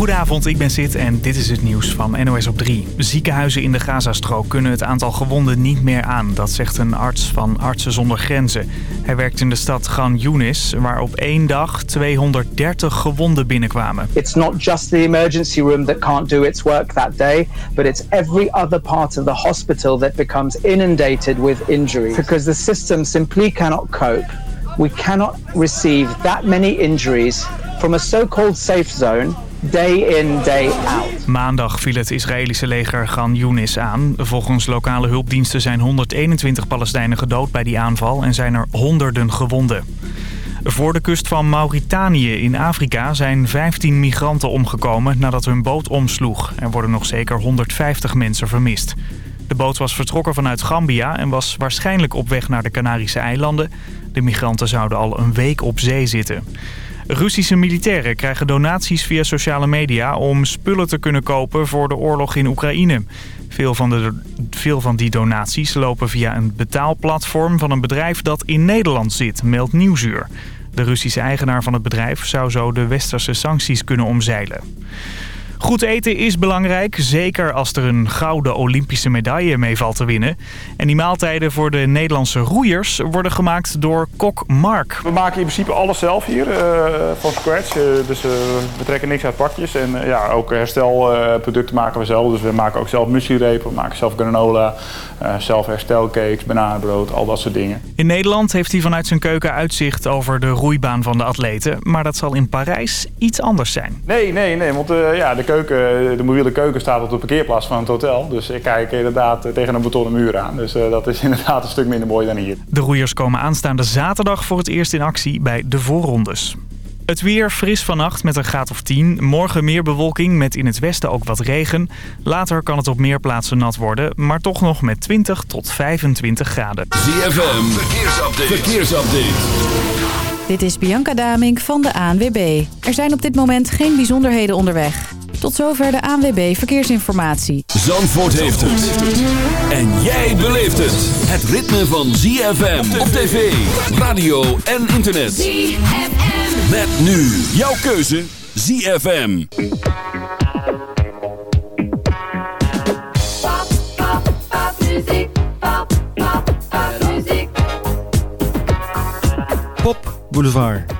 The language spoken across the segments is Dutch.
Goedenavond, ik ben Sid en dit is het nieuws van NOS op 3. Ziekenhuizen in de Gazastrook kunnen het aantal gewonden niet meer aan. Dat zegt een arts van Artsen zonder Grenzen. Hij werkt in de stad Gan Yunis, waar op één dag 230 gewonden binnenkwamen. It's not just the emergency room that can't do its work that day, but it's every other part of the hospital that becomes inundated with injuries. Because the system simply cannot cope. We cannot receive that many injuries from a so-called safe zone day in, day out. Maandag viel het Israëlische leger Gan Yunis aan. Volgens lokale hulpdiensten zijn 121 Palestijnen gedood bij die aanval en zijn er honderden gewonden. Voor de kust van Mauritanië in Afrika zijn 15 migranten omgekomen nadat hun boot omsloeg. Er worden nog zeker 150 mensen vermist. De boot was vertrokken vanuit Gambia en was waarschijnlijk op weg naar de Canarische eilanden. De migranten zouden al een week op zee zitten. Russische militairen krijgen donaties via sociale media om spullen te kunnen kopen voor de oorlog in Oekraïne. Veel van, de, veel van die donaties lopen via een betaalplatform van een bedrijf dat in Nederland zit, meldt Nieuwsuur. De Russische eigenaar van het bedrijf zou zo de westerse sancties kunnen omzeilen. Goed eten is belangrijk, zeker als er een gouden Olympische medaille mee valt te winnen. En die maaltijden voor de Nederlandse roeiers worden gemaakt door kok Mark. We maken in principe alles zelf hier, uh, van scratch. Uh, dus uh, we trekken niks uit pakjes. En ja, ook herstelproducten maken we zelf. Dus we maken ook zelf mueslirepen, we maken zelf granola, zelf herstelcakes, bananenbrood, al dat soort dingen. In Nederland heeft hij vanuit zijn keuken uitzicht over de roeibaan van de atleten. Maar dat zal in Parijs iets anders zijn. Nee, nee, nee, want ja, de keuken, de mobiele keuken staat op de parkeerplaats van het hotel. Dus ik kijk inderdaad tegen een betonnen muur aan. Dus uh, dat is inderdaad een stuk minder mooi dan hier. De roeiers komen aanstaande zaterdag voor het eerst in actie bij de voorrondes. Het weer fris vannacht met een graad of 10. Morgen meer bewolking met in het westen ook wat regen. Later kan het op meer plaatsen nat worden, maar toch nog met 20 tot 25 graden. ZFM, verkeersupdate. verkeersupdate. Dit is Bianca Damink van de ANWB. Er zijn op dit moment geen bijzonderheden onderweg. Tot zover de ANWB Verkeersinformatie. Zandvoort heeft het. En jij beleeft het. Het ritme van ZFM op tv, radio en internet. ZFM. Met nu jouw keuze ZFM. Pop, pop, pop muziek. Pop, pop, pop muziek. Pop Boulevard.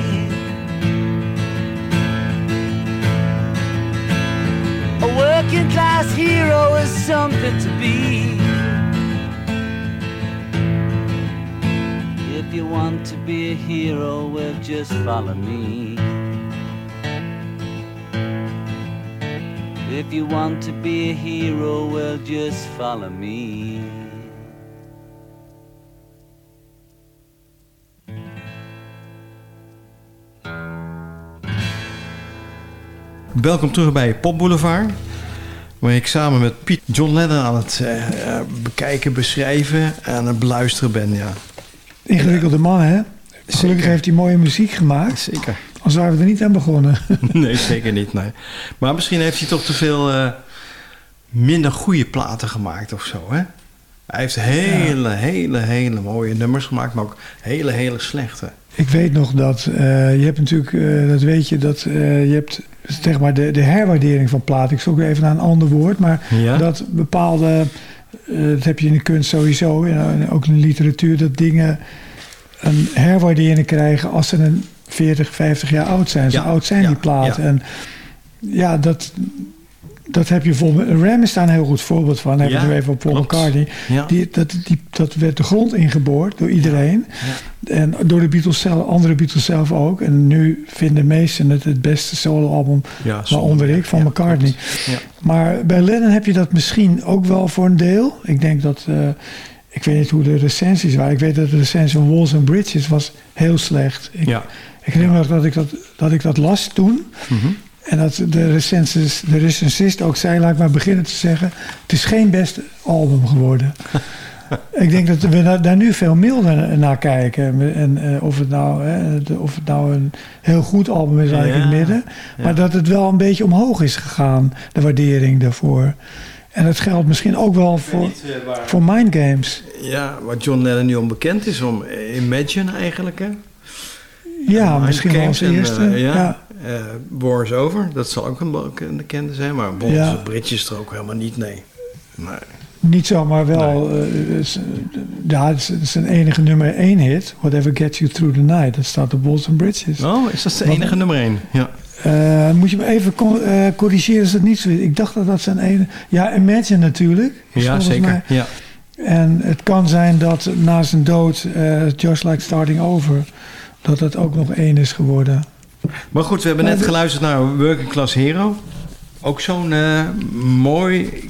A working class hero is something to be. If you want to be a hero, well, just follow me. If you want to be a hero, well, just follow me. Welkom terug bij Pop Boulevard. Waar ik samen met Piet John Lennon aan het eh, eh, bekijken, beschrijven en het beluisteren ben. Ja. Ingewikkelde man, hè? Gelukkig heeft hij mooie muziek gemaakt. Zeker. Anders waren we er niet aan begonnen. nee, zeker niet. Nee. Maar misschien heeft hij toch te veel eh, minder goede platen gemaakt of zo, hè? Hij heeft hele, hele, hele mooie nummers gemaakt, maar ook hele, hele slechte. Ik weet nog dat eh, je hebt natuurlijk, eh, dat weet je, dat eh, je hebt zeg maar de, de herwaardering van platen. Ik zoek even naar een ander woord, maar Ja. dat bepaalde, eh, dat heb je in de kunst sowieso en ook in de literatuur, dat dingen een herwaardering krijgen als ze een 40, 50 jaar oud zijn. Zo Ja, oud zijn die platen. En ja, dat, dat heb je bijvoorbeeld. Ram is daar een heel goed voorbeeld van. Dan hebben we Ja, even op Paul klopt. McCartney. Ja. Die, dat, die, dat werd de grond ingeboord door iedereen. En door de Beatles zelf, andere Beatles zelf ook. En nu vinden meesten het het beste soloalbum, Ja, waaronder ik, van McCartney. Ja. Maar bij Lennon heb je dat misschien ook wel voor een deel. Ik denk dat... eh, ik weet niet hoe de recensies waren. Ik weet dat de recensie van Walls and Bridges was heel slecht. Ik, Ja. ik herinner me dat ik dat, dat ik dat las toen. Mhm. En dat de, recensis, de recensist ook zei, laat ik maar beginnen te zeggen... het is geen beste album geworden. ik denk dat we daar, nu veel milder naar kijken. En eh, of, het nou, hè, of het nou een heel goed album is eigenlijk in het midden. ja. Maar dat het wel een beetje omhoog is gegaan, de waardering daarvoor. En dat geldt misschien ook wel voor, niet, eh, waar- voor Mind Games. Ja, waar John Lennon nu onbekend is om Imagine eigenlijk, hè? Ja, misschien wel als en, eerste. eh, ja. ja. Eh, War is Over, dat zal ook een be- een bekende zijn. Maar Balls Ja. Bridges er ook helemaal niet, nee. nee. Niet zo, maar wel. eh, is, eh, ja, het is, het is een enige nummer één hit. Whatever Gets You Through the Night. Dat staat op Bolton Bridges. Oh, is dat de enige nummer één? Ja. Eh, moet je me even co- eh, corrigeren als het niet zo is. Ik dacht dat dat zijn ene... Ja, Imagine natuurlijk. Ja, zeker. mij. Ja. En het kan zijn dat na zijn dood, eh, Just Like Starting Over... dat het ook nog één is geworden. Maar goed, we hebben net geluisterd naar Working Class Hero. Ook zo'n eh, mooi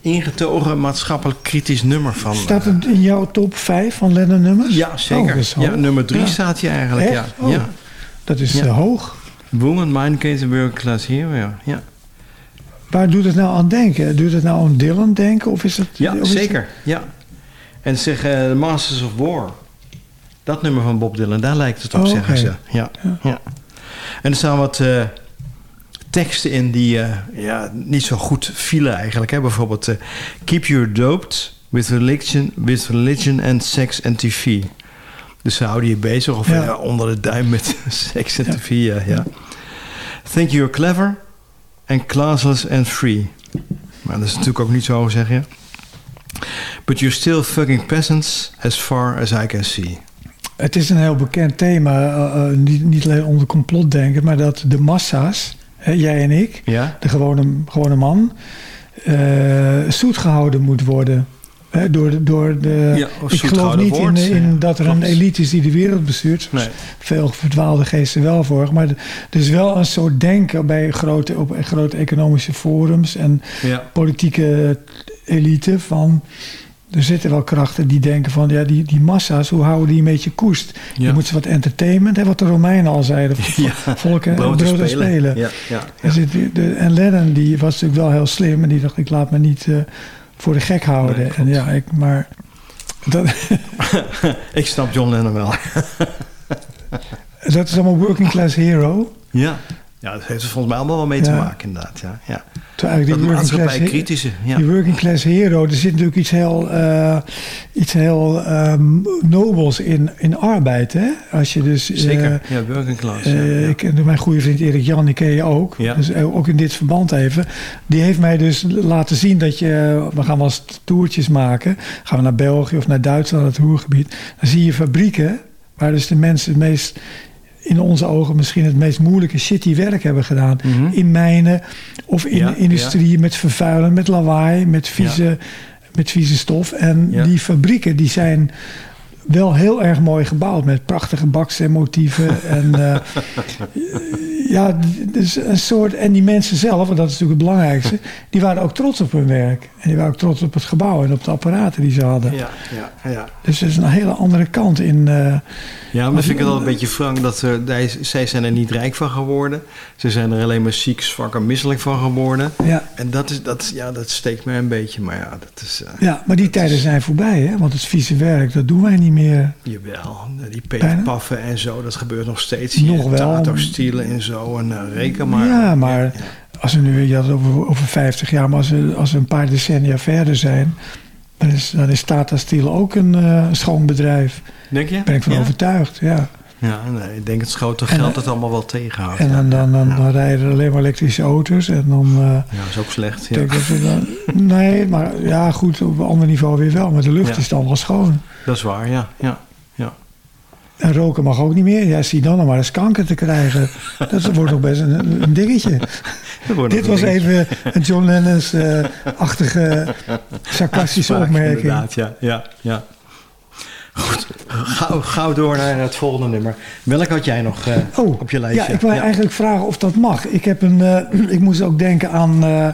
ingetogen maatschappelijk kritisch nummer van... Staat eh, het in jouw top 5 van Lennon nummers? ja, Oh, zeker. hoog. ja, nummer drie Ja. staat hier eigenlijk. Echt? Ja. Oh. ja. Dat is Ja. eh, hoog. Woman, Mind en Working Class Hero, ja. Ja, Waar doet het nou aan denken? Doet het nou aan Dylan denken? Of is het, ja of is zeker. Ja. En zeg, eh, The Masters of War. Dat nummer van Bob Dylan, daar lijkt het op, Oh, zeggen ze. Ja. Ja. En er staan wat eh, teksten in die eh, ja, niet zo goed vielen eigenlijk. Hè? Bijvoorbeeld, eh, keep you doped with religion, with religion and sex and TV. Dus ze houden je bezig of Ja. onder de duim met seks en tv. Ja. ja. Think you're clever and classless and free. Maar dat is natuurlijk ook niet zo, zeg je. But you're still fucking peasants as far as I can see. Het is een heel bekend thema, eh, eh, niet, niet alleen onder complotdenken, maar dat de massa's, hè, jij en ik, Ja? de gewone, gewone man, eh, zoet gehouden moet worden. Hè, door, de- door de, Ja, ik geloof niet in, wordt, in ja, dat er een elite is die de wereld bestuurt. Nee. Veel verdwaalde geesten wel voor. Maar er is wel een soort denken bij grote, op grote economische forums en politieke elite van. Er zitten wel krachten die denken van ja, die, die massa's, hoe houden die een beetje koest? Ja. Je moet ze wat entertainment, hè, wat de Romeinen al zeiden. Ja. Volken Brood brood, en en spelen. Ja, ja, zit, de, en Lennon die was natuurlijk wel heel slim. En die dacht, ik laat me niet eh, voor de gek houden. Nee, en ja, ik, maar dat, Ik snap John Lennon wel. dat is allemaal working class hero. Ja. Ja, dat heeft er volgens mij allemaal wel mee te maken, inderdaad. Ja, ja. Terwijl Dat die working class, kritische. Ja. die working class hero, er zit natuurlijk iets heel, eh, iets heel ehm, nobels in, in arbeid. Hè? Als je dus, eh, Zeker. ja, working class. Eh, ja. Ik ken mijn goede vriend Erik Jan, die ken je ook. Ja. Dus eh, ook in dit verband even. Die heeft mij dus laten zien dat je... We gaan wel eens toertjes maken. Gaan we naar België of naar Duitsland, het Roergebied. Dan zie je fabrieken waar dus de mensen het meest... In onze ogen misschien het meest moeilijke shitty werk hebben gedaan. Mhm. In mijnen of in Ja, de industrie met vervuilen, met lawaai, met vieze, met vieze stof. En die fabrieken die zijn wel heel erg mooi gebouwd met prachtige baksteenmotieven. en eh, ja, dus een soort. En die mensen zelf, en dat is natuurlijk het belangrijkste, die waren ook trots op hun werk. En die waren ook trots op het gebouw en op de apparaten die ze hadden. Ja, ja, ja. Dus er is een hele andere kant in. eh, Ja, maar vind ik het wel een beetje frank dat er, zij- zij zijn er niet rijk van geworden. Ze zijn er alleen maar ziek, zwak en misselijk van geworden. ja, En dat, is, dat, ja, dat steekt me een beetje, maar ja, dat is... eh, ja, maar die tijden zijn voorbij, hè? Want het vieze werk, dat doen wij niet meer. Jawel, die Bijna. peperpaffen en zo, dat gebeurt nog steeds. Hier, Nog wel. Tato stielen en zo, en uh, reken maar. ja, maar als we nu, je had het over, over 50 jaar, maar als we, als we een paar decennia verder zijn, dan is, dan is Tata Steel ook een eh, schoon bedrijf. Denk je? Daar ben ik van ja? overtuigd, ja. Ja, nee, ik denk het grote geld eh, het allemaal wel tegenhoudt. En dan, dan, dan, dan rijden er alleen maar elektrische auto's. En dan. eh, Ja, dat is ook slecht. Ja. dan- nee, maar ja, goed, op een ander niveau weer wel. Maar de lucht is dan wel schoon. Dat is waar, ja. ja. En roken mag ook niet meer. Ja, zie dan nog maar eens kanker te krijgen. Dat wordt nog best een, een dingetje. Dit was dingetje. even een John Lennon's-achtige sarcastische Uitspraak, opmerking. Inderdaad, ja, ja, ja. Goed, gauw, gauw door naar het volgende nummer. Welk had jij nog eh, Oh, op je lijstje? ja, ik wil eigenlijk vragen of dat mag. Ik, heb een, eh, ik moest ook denken aan eh,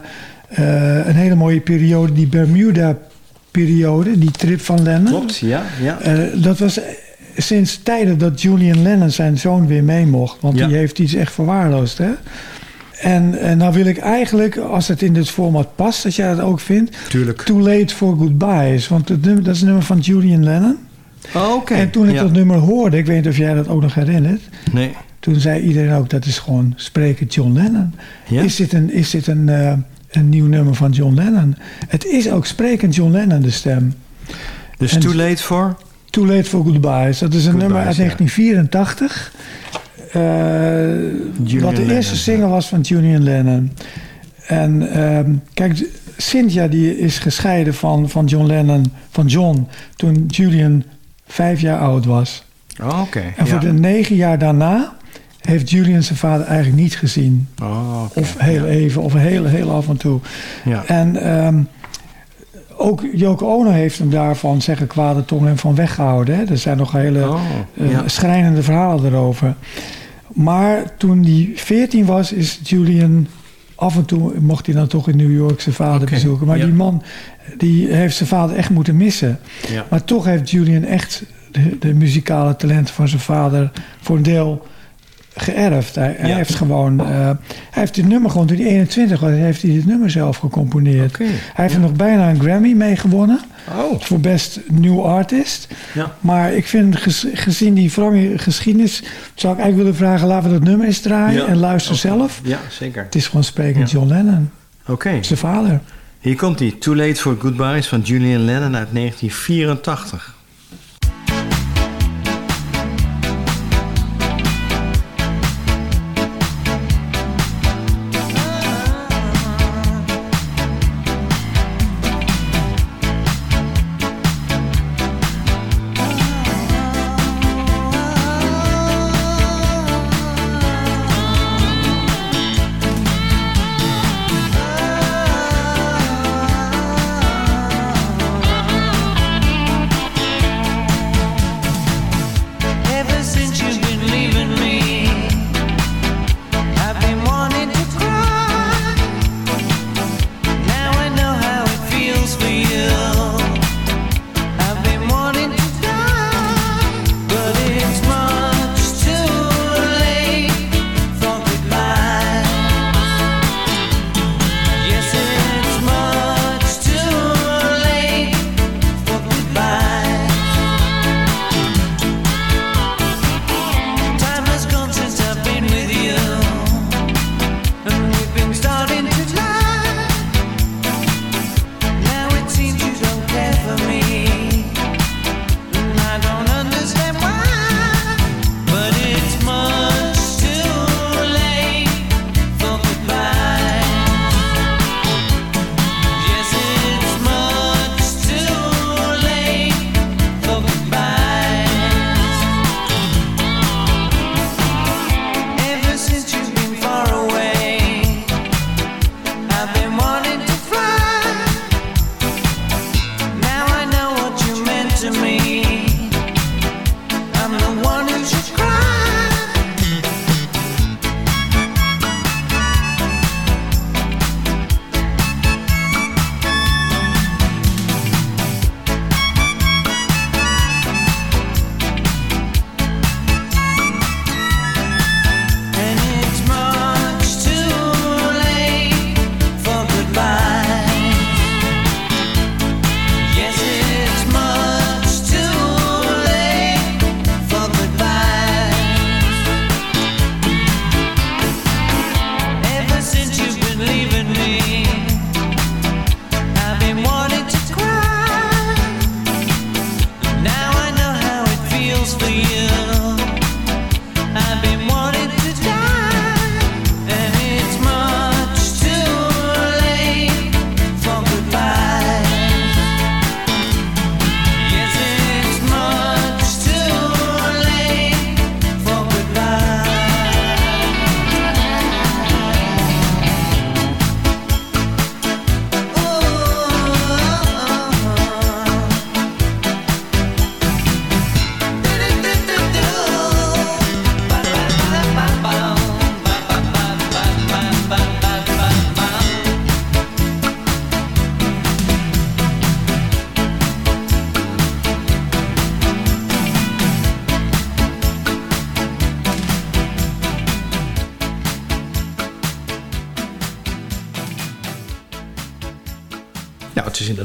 een hele mooie periode, die Bermuda-periode, die trip van Lennon. Klopt, ja. ja. Dat was sinds tijden dat Julian Lennon zijn zoon weer mee mocht. Want Ja. die heeft iets echt verwaarloosd, hè? En, en nou wil ik eigenlijk, als het in dit format past, als jij dat ook vindt... Tuurlijk. Too Late for Goodbyes. Want het nummer, dat is een nummer van Julian Lennon. Oh, Oké. En toen ik ja. dat nummer hoorde, ik weet niet of jij dat ook nog herinnert... Nee. Toen zei iedereen ook, dat is gewoon spreken John Lennon. Ja? Is dit, een, is dit een, eh, een nieuw nummer van John Lennon? Het is ook sprekend John Lennon, de stem. Dus En- Too Late for? Too Late for Goodbyes. Dat is een Goodbyes, nummer uit ja. 1984. eh, wat de Lennon, eerste ja. single was van Julian Lennon. En ehm, kijk, Cynthia die is gescheiden van, van John Lennon, van John, toen Julian vijf jaar oud was. Oh, oké. En voor ja. de negen jaar daarna heeft Julian zijn vader eigenlijk niet gezien. Oh. Of heel even, of heel, heel af en toe. Ja. En ehm, ook Yoko Ono heeft hem daarvan, zeggen kwade tong, hem van weggehouden. Hè? Er zijn nog hele Oh, eh, schrijnende verhalen erover. Maar toen hij 14 was, is Julian af en toe mocht hij dan toch in New York zijn vader bezoeken. Maar ja. die man die heeft zijn vader echt moeten missen. Ja. Maar toch heeft Julian echt de, de muzikale talenten van zijn vader voor een deel geërfd. Hij, heeft gewoon, eh, hij heeft dit nummer gewoon toen hij 21 was, heeft hij dit nummer zelf gecomponeerd. Oké, Hij heeft er nog bijna een Grammy mee gewonnen Oh. voor best new artist. Ja. Maar ik vind gez- gezien die wrange geschiedenis, zou ik eigenlijk willen vragen, laten we dat nummer eens draaien en luister zelf. Ja, zeker. Het is gewoon sprekend. John Lennon, Oké. zijn vader. Hier komt hij. Too Late for Goodbyes van Julian Lennon uit 1984.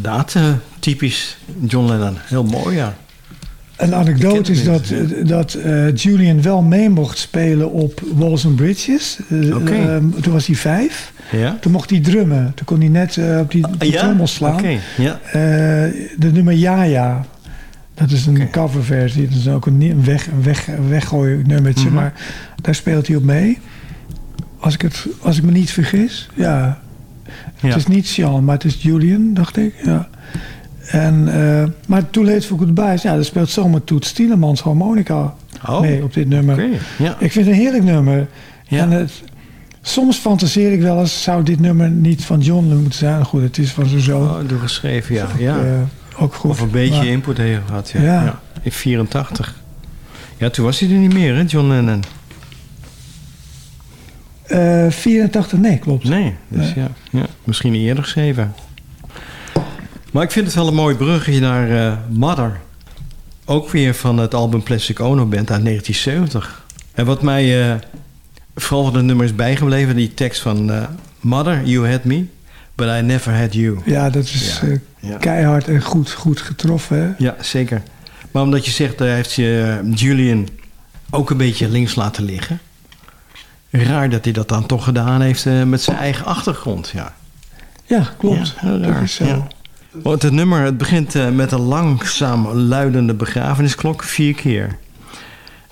Inderdaad eh, typisch John Lennon. Heel mooi, ja. Een anekdote is dat, mensen, dat eh, Julian wel mee mocht spelen op Walls and Bridges. Eh, ehm, toen was hij vijf. Ja? Toen mocht hij drummen. Toen kon hij net eh, op die, die ja? trommel slaan. Ja. Eh, de nummer Ja Ja. Dat is een coverversie. Dat is ook een, weg, een weg, weggooi nummertje. Mhm. Maar daar speelt hij op mee. Als ik, het, als ik me niet vergis. Ja. Ja. Het is niet Sean, maar het is Julian, dacht ik. Ja. En, eh, maar Too Late for Goodbye, ja, daar speelt zomaar Toet Stielemans harmonica Oh, mee op dit nummer. oké. Ja. Ik vind het een heerlijk nummer. Ja. En het, soms fantaseer ik wel eens, zou dit nummer niet van John moeten zijn? Goed, het is van zijn zoon. Oh, doorgeschreven, ja. ja. Eh, ook goed. Of een beetje Maar- input heeft gehad, ja. Ja. Ja. In 84. Ja, toen was hij er niet meer, hè, John Lennon. Eh, 84, nee, klopt. Nee, dus. Ja, ja, misschien eerder geschreven. Maar ik vind het wel een mooi bruggetje naar eh, Mother. Ook weer van het album Plastic Ono Band uit 1970. En wat mij eh, vooral van de nummer is bijgebleven... die tekst van eh, Mother, you had me, but I never had you. Ja, dat is Ja, eh, keihard en goed, goed getroffen. Hè? Ja, zeker. Maar omdat je zegt, daar heeft je eh, Julian ook een beetje links laten liggen. Raar dat hij dat dan toch gedaan heeft eh, met zijn eigen achtergrond, ja. Ja, klopt. Ja, raar, is zo. ja. Want het nummer het begint eh, met een langzaam luidende begrafenisklok, vier keer.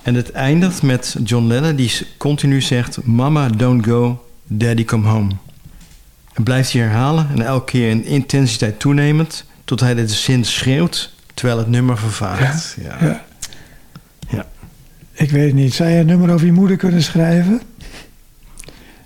En het eindigt met John Lennon die continu zegt... Mama, don't go, daddy, come home. En blijft hij herhalen en elke keer in intensiteit toenemend... tot hij de zin schreeuwt, terwijl het nummer vervaagt. Ja. Ja. Ja. Ik weet niet. Zou jij een nummer over je moeder kunnen schrijven?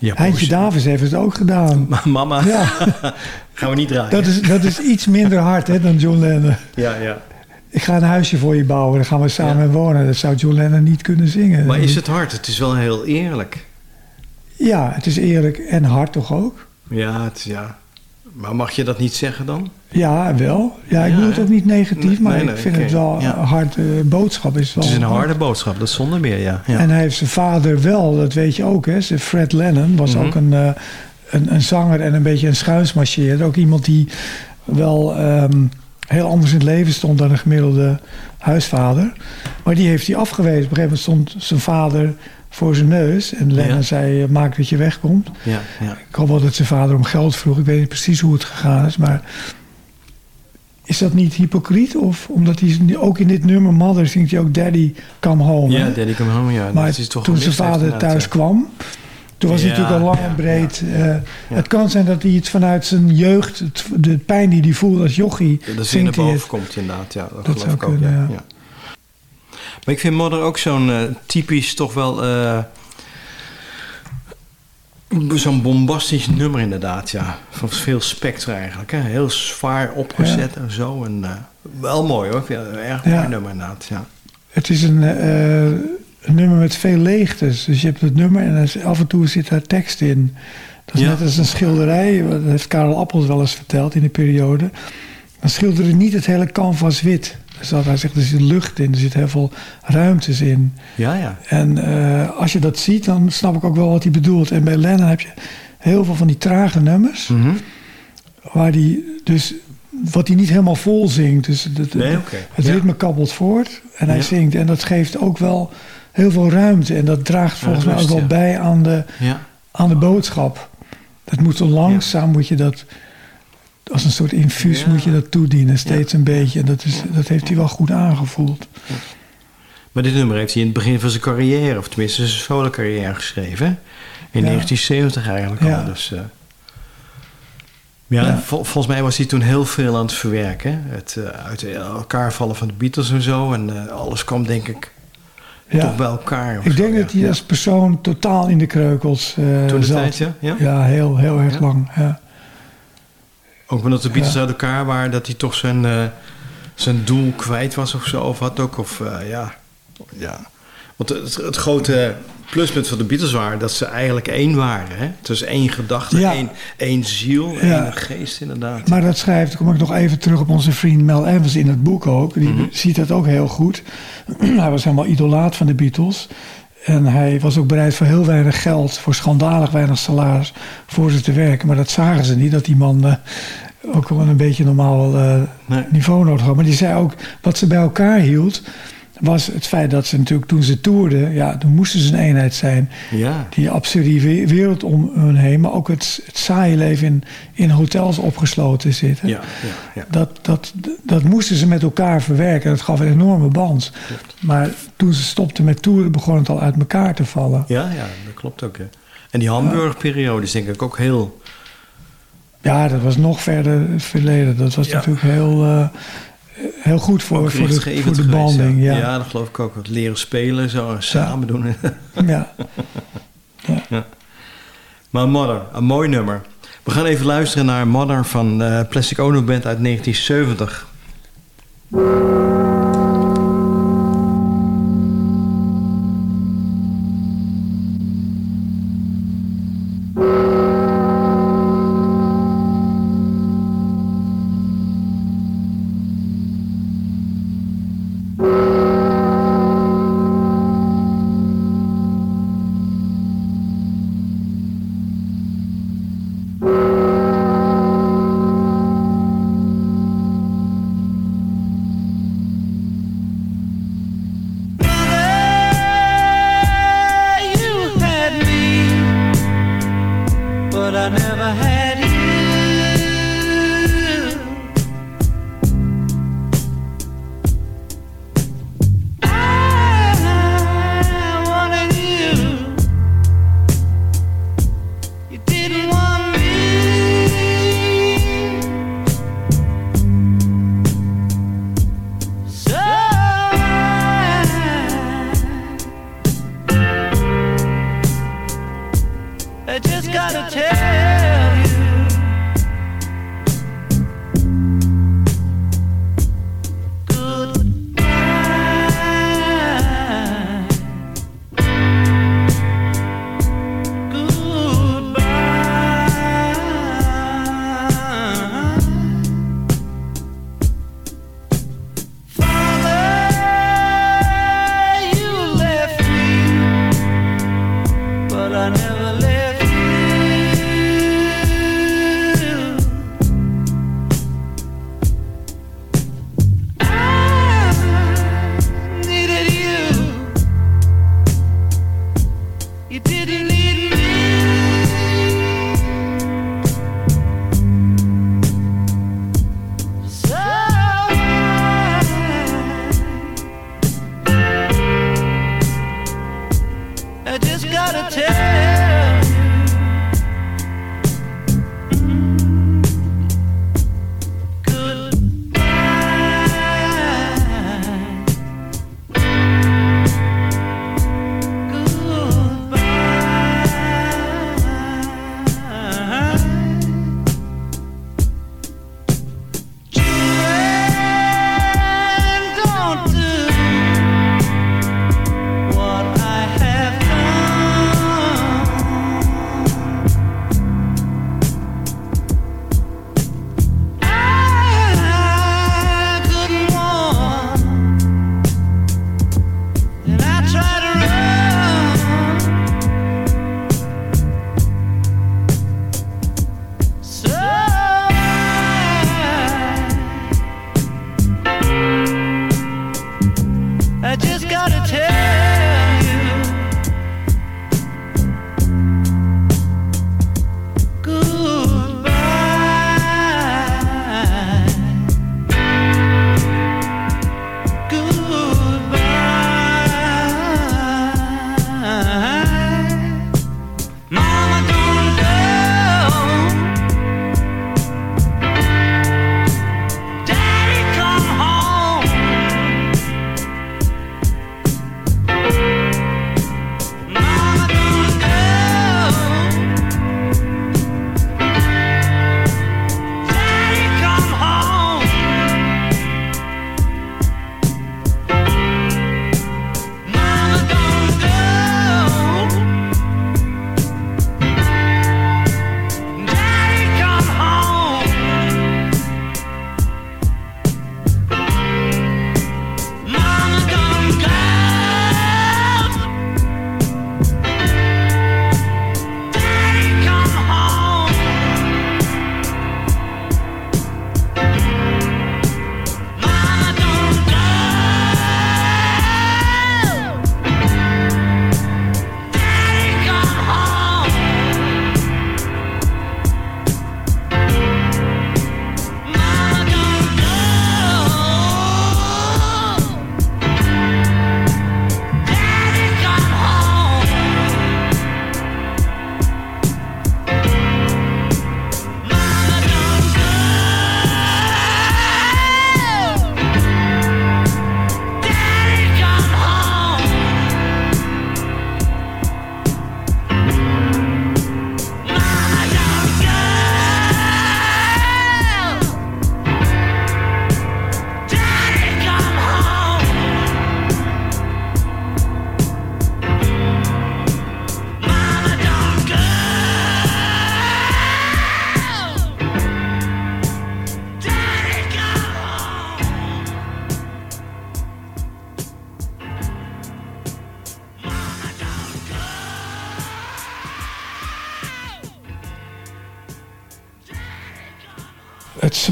Ja, Heintje Davis heeft het ook gedaan. Ma- Mama, Ja, gaan we niet draaien. dat is, dat is iets minder hard hè, dan John Lennon. Ja, ja. Ik ga een huisje voor je bouwen, daar gaan we samen Ja. wonen. Dat zou John Lennon niet kunnen zingen. Maar is het hard? Het is wel heel eerlijk. Ja, het is eerlijk en hard toch ook? Ja, het, ja. Maar mag je dat niet zeggen dan? Ja, wel. Ja, ik bedoel het ook niet negatief, maar nee, ik vind het wel een harde boodschap. Is wel Het is een hard. harde boodschap, dat zonder meer, ja. En hij heeft zijn vader wel, dat weet je ook, hè. Fred Lennon was Mhm. ook een, eh, een, een zanger en een beetje een schuinsmarcheerder. Ook iemand die wel ehm, heel anders in het leven stond dan een gemiddelde huisvader. Maar die heeft hij afgewezen. Op een gegeven moment stond zijn vader voor zijn neus. En Lennon Ja. zei, eh, maak dat je wegkomt. ja, ja. Ik hoop wel dat zijn vader om geld vroeg. Ik weet niet precies hoe het gegaan is, maar... Is dat niet hypocriet? Of omdat hij ook in dit nummer Mother zingt hij ook Daddy Come Home. Ja? Daddy Come Home, ja. Maar dat is toch toen zijn vader thuis ja. kwam, toen was hij natuurlijk al lang ja, en breed. eh, Het kan zijn dat hij iets vanuit zijn jeugd, het, de pijn die hij voelde als jochie, Dat zingt naar hij boven het. komt inderdaad, ja. Dat, Dat geloof zou ik ook, kunnen, ja. ja. ja. Maar ik vind Mother ook zo'n eh, typisch, toch wel... eh, zo'n bombastisch nummer inderdaad, ja. Van veel spectra eigenlijk, hè. Heel zwaar opgezet en zo. En, eh, wel mooi hoor, een erg Ja. mooi nummer inderdaad, ja. Het is een, eh, een nummer met veel leegtes. Dus je hebt het nummer en af en toe zit daar tekst in. Dat is Ja. net als een schilderij, dat heeft Karel Appels wel eens verteld in die periode. Dan schilderde niet het hele canvas wit. Dat hij zegt, er zit lucht in, er zit heel veel ruimtes in. Ja, ja. En eh, als je dat ziet, dan snap ik ook wel wat hij bedoelt. En bij Lennon heb je heel veel van die trage nummers. Mhm. Waar hij dus, wat hij niet helemaal vol zingt. Dus het, Nee, het Ja. ritme kabbelt voort. En hij Ja. zingt. En dat geeft ook wel heel veel ruimte. En dat draagt volgens mij ook wel bij aan de, aan de boodschap. Dat moet zo langzaam, moet je dat... Als een soort infuus Ja. moet je dat toedienen, steeds een beetje. En dat, is, dat heeft hij wel goed aangevoeld. Maar dit nummer heeft hij in het begin van zijn carrière, of tenminste zijn solo carrière geschreven. hè? In Ja. 1970 eigenlijk al. Dus, eh, ja, Ja. vol- volgens mij was hij toen heel veel aan het verwerken. Het eh, uit elkaar vallen van de Beatles en zo. En eh, alles kwam denk ik Ja. toch bij elkaar. Ik zo, denk ja. dat hij als persoon totaal in de kreukels eh Toen de zat. tijd, ja? ja? Heel, heel erg lang. Ja. Ook omdat de Beatles Ja. uit elkaar waren, dat hij toch zijn, eh, zijn doel kwijt was of zo. Of wat ook. Of eh, ja. ja. Want het, het grote pluspunt van de Beatles waren dat ze eigenlijk één waren. Hè? Het was één gedachte, Ja. één, één ziel, Ja. één geest inderdaad. Maar dat schrijft, dan kom ik nog even terug op onze vriend Mel Evans in het boek ook. Die Mhm. ziet dat ook heel goed. hij was helemaal idolaat van de Beatles. En hij was ook bereid voor heel weinig geld, voor schandalig weinig salaris, voor ze te werken. Maar dat zagen ze niet, dat die man eh, ook gewoon een beetje normaal eh, niveau nodig had. Maar die zei ook, wat ze bij elkaar hield, was het feit dat ze natuurlijk toen ze toerden, ja, toen moesten ze een eenheid zijn. Ja. Die absurde we- wereld om hun heen, maar ook het, het saaie leven in, in hotels opgesloten zitten. Ja, ja, ja. Dat, dat, dat moesten ze met elkaar verwerken. Dat gaf een enorme band. Maar toen ze stopten met toeren, begon het al uit elkaar te vallen. Ja, ja, dat klopt ook. Ja. En die Hamburg-periode is denk ik ook heel... Ja, dat was nog verder het verleden. Dat was natuurlijk heel, eh, heel goed voor, voor, de, voor de geweest, banding. ja. Ja. ja, dat geloof ik ook. Het leren spelen, zo en samen doen. Ja. Ja. Maar Mother, een mooi nummer. We gaan even luisteren naar Mother van eh, Plastic Ono Band uit 1970.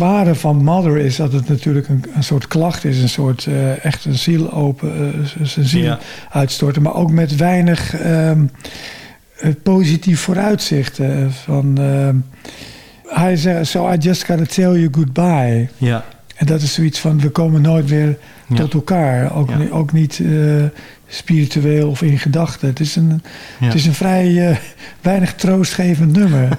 Zware van Mother is dat het natuurlijk een, een soort klacht is. Een soort eh, echt een ziel open, eh, zijn ziel Ja. uitstorten. Maar ook met weinig ehm, eh, positief vooruitzichten. Van, ehm, hij zegt, so I just gotta tell you goodbye. Ja. En dat is zoiets van, we komen nooit weer Ja. tot elkaar. Ook, Ja. ni- ook niet eh, spiritueel of in gedachten. Het is een, Ja. het is een vrij eh, weinig troostgevend nummer.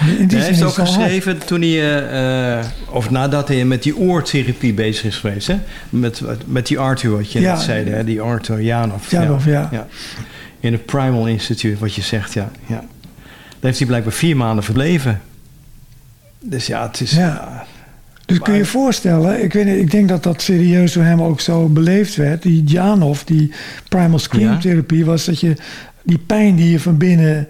Die hij heeft is ook hard. geschreven toen hij, eh, of nadat hij met die oortherapie bezig is geweest. Hè? Met, met die Arthur, wat je Ja. net zei, hè? die Arthur Janov. Janov, ja. In het Primal Institute, wat je zegt, ja. ja. Daar heeft hij blijkbaar vier maanden verbleven. Dus ja, het is... Ja. Dus kun je je voorstellen, ik, weet niet, ik denk dat dat serieus door hem ook zo beleefd werd. Die Janov, die primal scream Ja. therapie, was dat je die pijn die je van binnen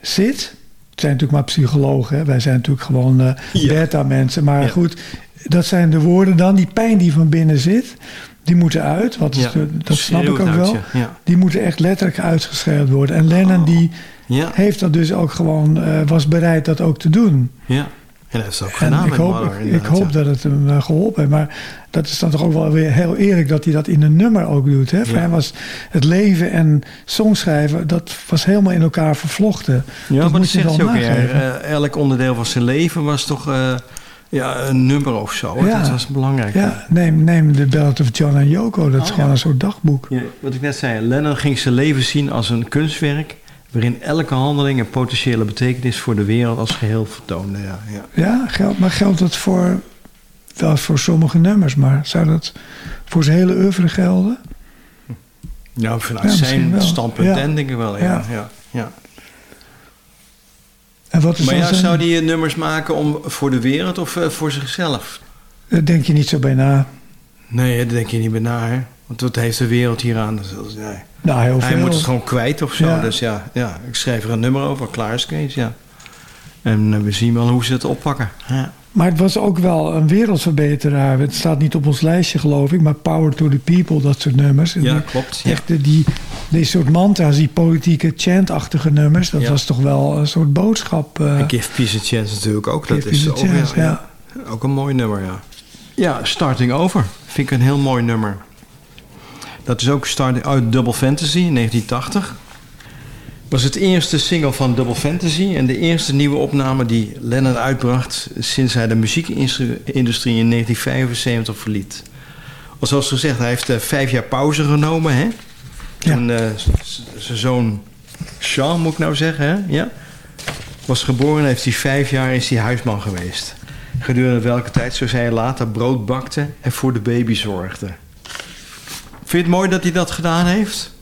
zit. Het zijn natuurlijk maar psychologen, hè? wij zijn natuurlijk gewoon eh beta-mensen. Maar Ja. goed, dat zijn de woorden dan. Die pijn die van binnen zit, die moeten uit. Wat is Ja. de- dat snap ik ook wel. ja. Die moeten echt letterlijk uitgeschreeuwd worden. En Lennon die Ja, heeft dat dus ook gewoon, eh, was bereid dat ook te doen. ja. En dat heeft ook gedaan ik hoop, Mother, ik, hoop dat het hem eh, geholpen heeft. Maar dat is dan toch ook wel weer heel eerlijk dat hij dat in een nummer ook doet. Hè? Voor Ja. hem was het leven en songschrijven, dat was helemaal in elkaar vervlochten. Ja, dat maar dat moet je zegt hij ook. Eh, elk onderdeel van zijn leven was toch eh, ja, een nummer of zo. Ja. Dat was belangrijk. Ja, neem, neem de Ballad of John en Yoko. Dat is Oh, gewoon ja. een soort dagboek. Ja, wat ik net zei, Lennon ging zijn leven zien als een kunstwerk... waarin elke handeling een potentiële betekenis voor de wereld als geheel vertoonde. Ja, ja. Ja, geldt, maar geldt dat voor, wel voor sommige nummers, maar zou dat voor zijn hele oeuvre gelden? Nou, vanuit Ja, zijn wel. standpunt Ja. denk ik wel. Ja, Ja. ja. En wat is Maar ja, zijn- zou die eh, nummers maken om, voor de wereld of eh, voor zichzelf? Daar denk je niet zo bij na. Nee, daar denk je niet bij na. Hè? Want wat heeft de wereld hier aan? Dus, nee. Nou, heel Hij veel. moet het gewoon kwijt of zo. Ja. Dus ja, ja, ik schrijf er een nummer over. Klaar is Kees, ja. En eh, we zien wel hoe ze het oppakken. Ja. Maar het was ook wel een wereldverbeteraar. Het staat niet op ons lijstje, geloof ik. Maar Power to the People, dat soort nummers. Ja, Die- klopt, ja. Echt, eh, die, die soort mantra's, die politieke chant-achtige nummers. Dat Ja. was toch wel een soort boodschap. eh, En Give Peace a Chance natuurlijk ook. Dat is ook, ja, ja. ook een mooi nummer, ja. Ja, Starting Over. Vind ik een heel mooi nummer. Dat is ook starting, uit Double Fantasy in 1980. Was het eerste single van Double Fantasy en de eerste nieuwe opname die Lennon uitbracht sinds hij de muziekindustrie in 1975 verliet. Al zoals gezegd, hij heeft eh, vijf jaar pauze genomen. Hè? Toen eh, zijn zoon Sean, moet ik nou zeggen, hè? Ja? was geboren heeft hij vijf jaar is hij huisman geweest. Gedurende welke tijd, zo zei hij later, brood bakte en voor de baby zorgde. Vind je het mooi dat hij dat gedaan heeft?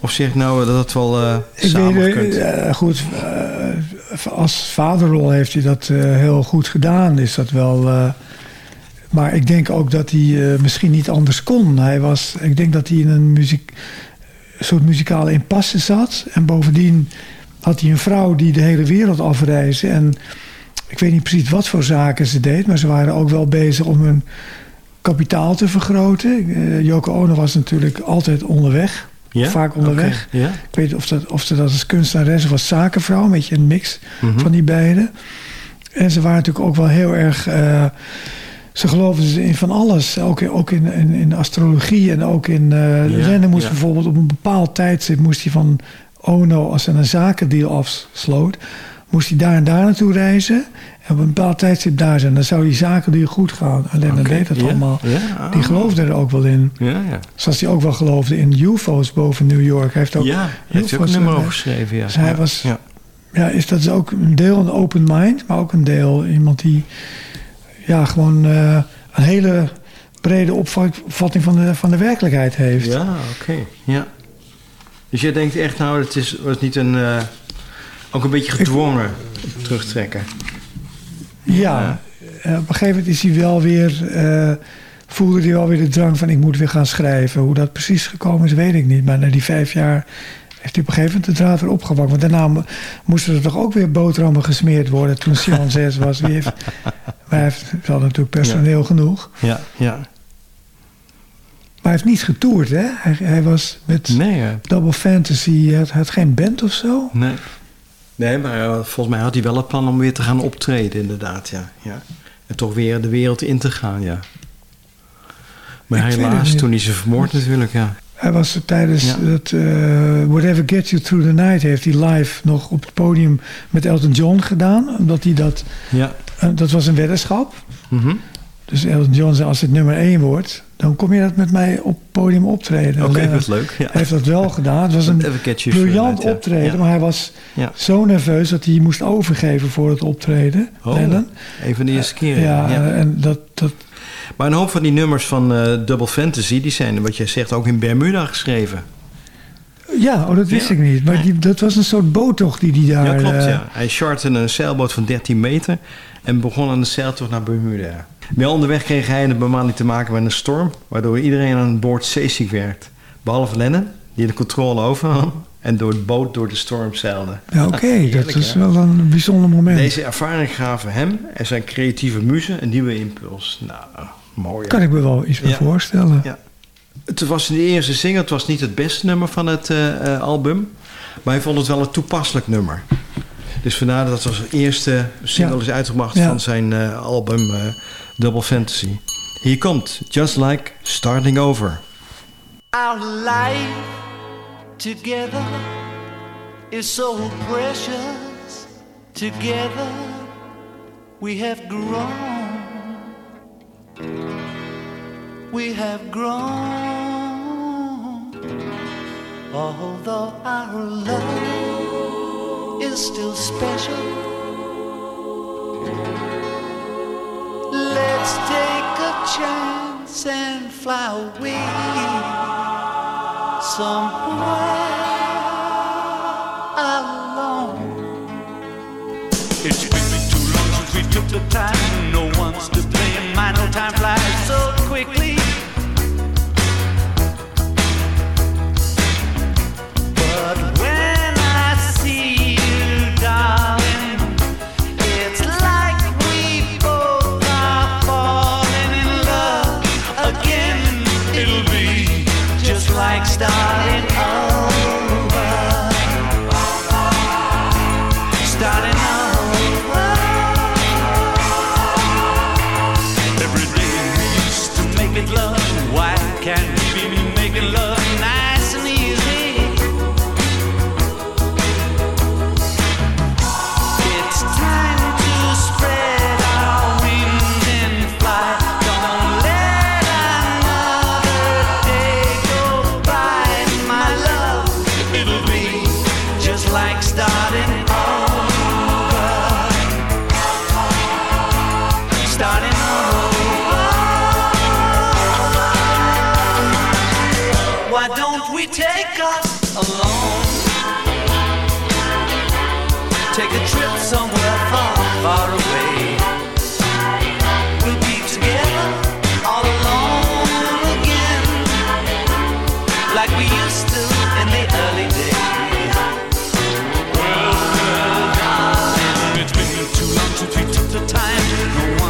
Of zeg ik nou dat het wel eh ik samen weet, kunt? eh, goed, eh, als vaderrol heeft hij dat heel goed gedaan. Is dat wel... maar ik denk ook dat hij misschien niet anders kon. Hij was, ik denk dat hij in een muziek, soort muzikale impasse zat. En bovendien had hij een vrouw die de hele wereld afreisde. En ik weet niet precies wat voor zaken ze deed. Maar ze waren ook wel bezig om hun kapitaal te vergroten. Eh, Yoko Ono was natuurlijk altijd onderweg. Ja? Vaak onderweg. Ja. Ik weet niet of, dat, of ze dat als kunstenares of als zakenvrouw, een beetje een mix Mhm. van die beiden. En ze waren natuurlijk ook wel heel erg. eh, ze geloofden in van alles. Ook in, ook in, in, in astrologie en ook in. eh Ja, Lennon moest bijvoorbeeld op een bepaald tijdstip moest hij van Ono, als hij een zakendeal afsloot, moest hij daar en daar naartoe reizen. Op een bepaald tijdstip daar zijn. Dan zou die zakendeal goed gaan. En Lennon Oké, deed dat allemaal. Die ah. geloofde er ook wel in. Ja, ja. Zoals hij ook wel geloofde in UFO's boven New York. Hij heeft ook Ja, heeft hij ook een nummer over geschreven, ja. Dus hij Ja, was, ja. ja. is dat is ook een deel een open mind, maar ook een deel iemand die, ja, gewoon eh, een hele brede opvatting van de, van de werkelijkheid heeft. Ja, oké. Ja. Dus jij denkt echt, nou, het is, was niet een... eh, ook een beetje gedwongen terugtrekken. Ja, eh, op een gegeven moment is hij wel weer, eh, voelde hij wel weer de drang van ik moet weer gaan schrijven. Hoe dat precies gekomen is, weet ik niet. Maar na die vijf jaar heeft hij op een gegeven moment de draad weer opgepakt. Want daarna mo- moesten er toch ook weer boterhammen gesmeerd worden toen Sion 6 was. Wie heeft, heeft hadden natuurlijk personeel genoeg. Ja, ja. Maar hij heeft niet getoerd, hè? Hij, hij was met Nee? Double Fantasy, hij had, hij had geen band of zo. Nee. Nee, maar eh, volgens mij had hij wel het plan om weer te gaan optreden, inderdaad, ja. ja. En toch weer de wereld in te gaan, ja. Maar Ik helaas, toen is ze vermoord natuurlijk, ja. Hij was tijdens Ja. het eh, Whatever Gets You Through the Night... heeft hij live nog op het podium met Elton John gedaan. Omdat hij dat... Ja. eh, dat was een weddenschap. Mhm. Dus Elton John zei, als het nummer 1 wordt... dan kom je dat met mij op het podium optreden. Oké, Lennon wat leuk. Ja. heeft dat wel gedaan. Het was een briljant optreden. Ja. Maar hij was Ja. zo nerveus dat hij moest overgeven voor het optreden. Oh, Lennon. een van de eerste keren. Ja, ja. en dat, dat, Maar een hoop van die nummers van eh, Double Fantasy... die zijn, wat jij zegt, ook in Bermuda geschreven. ja oh, dat wist ik niet. Maar die, dat was een soort boottocht die die daar... ja, klopt, eh, ja. Hij charterde een zeilboot van 13 meter... en begon aan de zeiltocht naar Bermuda. Wel onderweg kreeg hij en de bemanning te maken met een storm... waardoor iedereen aan boord zeeziek werd. Behalve Lennon, die de controle over had... en door het boot door de storm zeilde. Ja, oké. Heerlijk, dat is hè? wel een bijzonder moment. Deze ervaring gaven hem en zijn creatieve muze een nieuwe impuls. Nou, mooi. Kan ik me wel iets bij Ja. voorstellen. Ja. Het was de eerste single. Het was niet het beste nummer van het eh, eh, album. Maar hij vond het wel een toepasselijk nummer. Dus vandaar dat het als eerste single Ja. is uitgebracht van zijn eh, album Double Fantasy. Hier komt Just Like Starting Over. Our life together is so precious. Together we have grown. We have grown. Although our love is still special. Let's take a chance and fly away somewhere alone. It's been too long since we took the time. No one's to blame. My no time flies Why don't we take us alone? Take a trip somewhere far, far away. We'll be together all alone again, like we used to in the early days. Well, well, darling, it's been too long since we took the time. No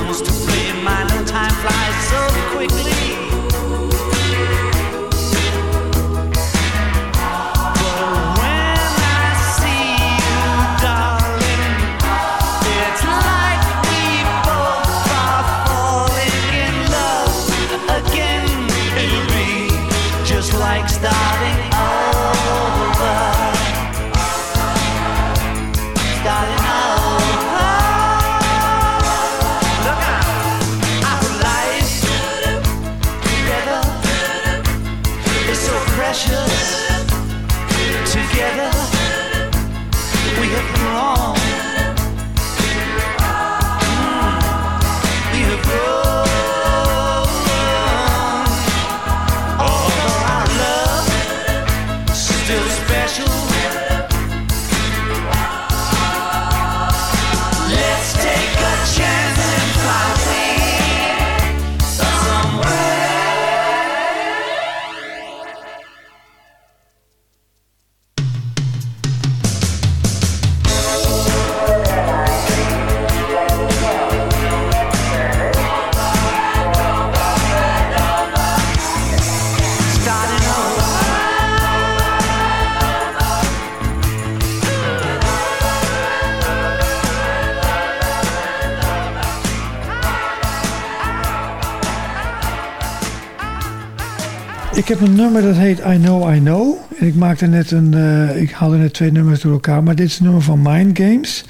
Ik heb een nummer dat heet I Know I Know. En ik maakte net een. eh, ik haalde net twee nummers door elkaar. Maar dit is een nummer van Mind Games.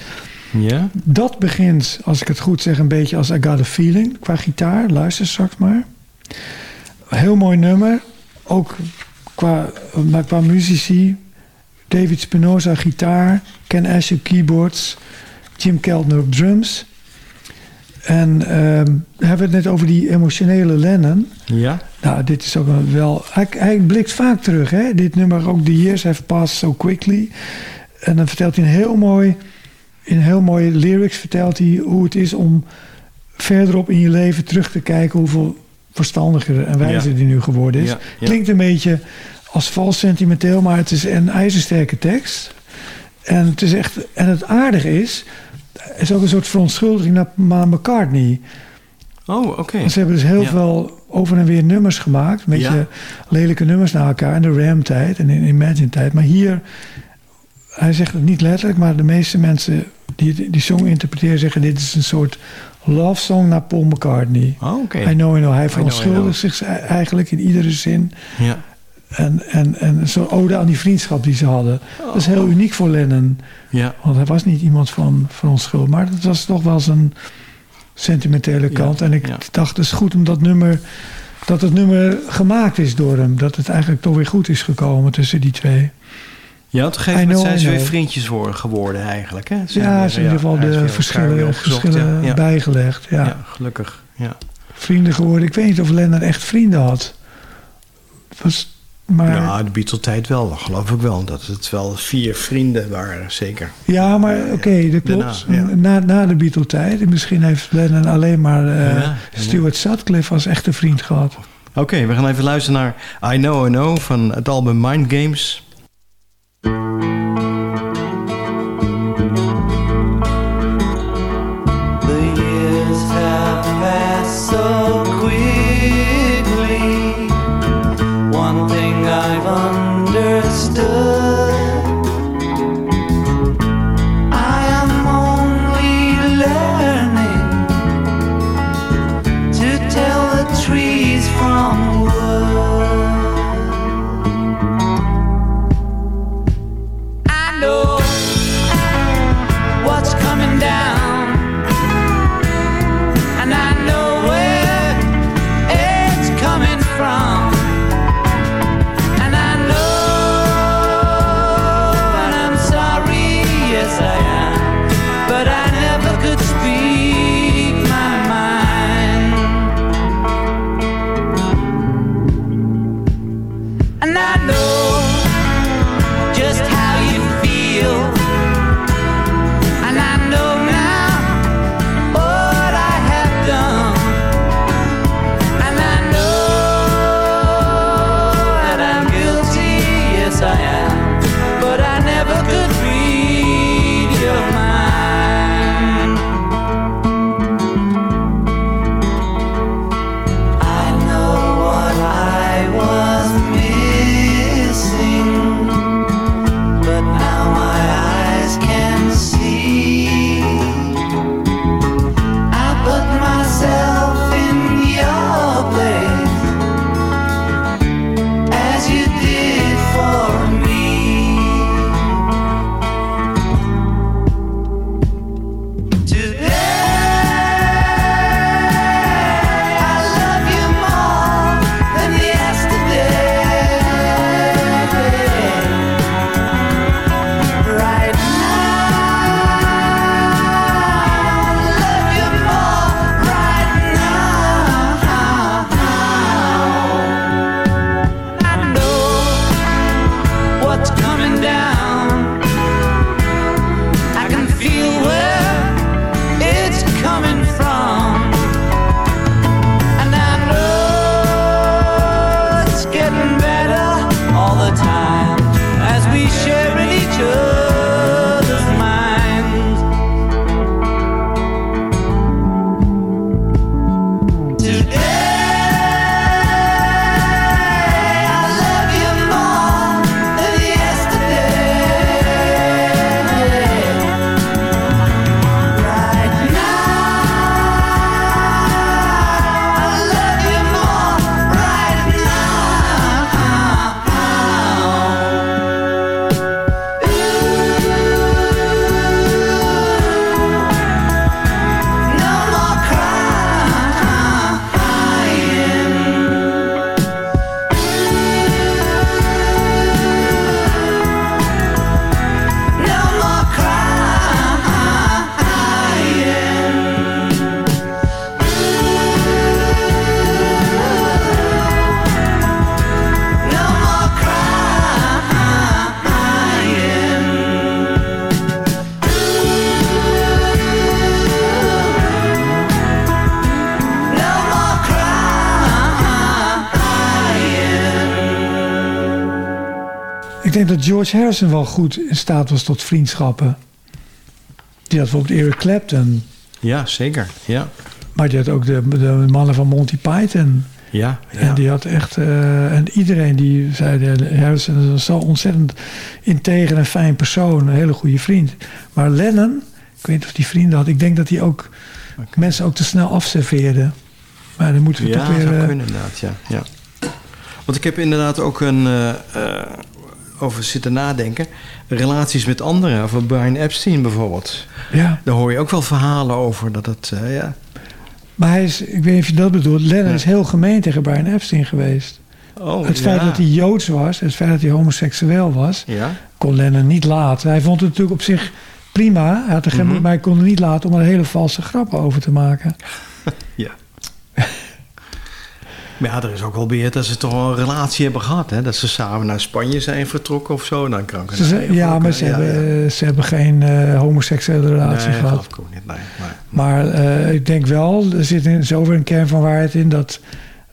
Ja? Dat begint, als ik het goed zeg, een beetje als I Got a Feeling qua gitaar. Luister straks maar. Heel mooi nummer. Ook qua, maar qua muzici. David Spinoza gitaar. Ken Asher keyboards. Jim Keltner op drums. En we hebben het net over die emotionele Lennon. Ja? Nou, dit is ook een wel... Hij, hij blikt vaak terug, hè? Dit nummer, ook The Years Have Passed So Quickly. En dan vertelt hij een heel mooi... In heel mooie lyrics vertelt hij hoe het is om verderop in je leven terug te kijken... hoeveel verstandiger en wijzer Ja. die nu geworden is. Ja, ja. Klinkt een beetje als vals sentimenteel, maar het is een ijzersterke tekst. En het, is echt, en het aardige is, is ook een soort verontschuldiging naar, naar McCartney. Oh, oké. Ze hebben dus heel Ja. veel over en weer nummers gemaakt. Een beetje Ja. lelijke nummers naar elkaar. In de Ram-tijd en in Imagine-tijd. Maar hier, hij zegt het niet letterlijk, maar de meeste mensen die die song interpreteren zeggen: dit is een soort love song naar Paul McCartney. Oh, oké. I know, I know. Hij verontschuldigt zich eigenlijk in iedere zin. Ja. En, en, en zo'n ode aan die vriendschap die ze hadden. Dat is heel uniek voor Lennon. Ja. Want hij was niet iemand van verontschuldigd. Maar dat was toch wel zijn sentimentele kant. En ik ja. dacht, het is goed om dat nummer... dat het nummer gemaakt is door hem. Dat het eigenlijk toch weer goed is gekomen tussen die twee. Ja, op een gegeven moment zijn ze weer vriendjes geworden eigenlijk. Hè? Ze ja, ze hebben in ieder geval de verschillen, opgezocht, verschillen ja. Bijgelegd. Ja. Ja, gelukkig. Ja. Vrienden geworden. Ik weet niet of Lennon echt vrienden had. Het was, maar... Ja, de Beatle-tijd wel, geloof ik wel. Dat het wel vier vrienden waren, zeker. Ja, maar oké, dat klopt. Daarna, ja. na, na de Beatle-tijd. Misschien heeft Lennon alleen maar Ja, ja. Stuart Sutcliffe als echte vriend gehad. Oké, we gaan even luisteren naar I Know I Know van het album Mind Games. Dat George Harrison wel goed in staat was tot vriendschappen. Die had bijvoorbeeld Eric Clapton. Ja, zeker. Ja. Maar die had ook de, de mannen van Monty Python. Ja, En die had echt... eh, en iedereen die zei... de Harrison is zo ontzettend integer en fijn persoon. Een hele goede vriend. Maar Lennon... Ik weet niet of die vrienden had. Ik denk dat hij ook... Mensen ook te snel afserveerde. Maar dan moeten we ja, toch weer... zou eh, kunnen inderdaad, ja. ja. Want ik heb inderdaad ook een, eh, over zitten nadenken. Relaties met anderen, over Brian Epstein bijvoorbeeld. Ja. Daar hoor je ook wel verhalen over. Dat het, eh, ja. Maar hij is... Ik weet niet of je dat bedoelt. Lennon is heel gemeen tegen Brian Epstein geweest. Oh, het feit ja. dat hij Joods was, het feit dat hij homoseksueel was, Ja? kon Lennon niet laten. Hij vond het natuurlijk op zich prima, hij had er geen, Mhm. maar hij kon er niet laten om er hele valse grappen over te maken. Ja. Maar ja, er is ook wel beheerd dat ze toch wel een relatie hebben gehad. Hè? Dat ze samen naar Spanje zijn vertrokken of zo. Dan kan Ze, ja, maar ze, hebben, ze hebben geen eh, homoseksuele relatie nee, gehad. ik ook niet. Nee, maar, Maar eh, ik denk wel, er zit in, zover een kern van waarheid in dat,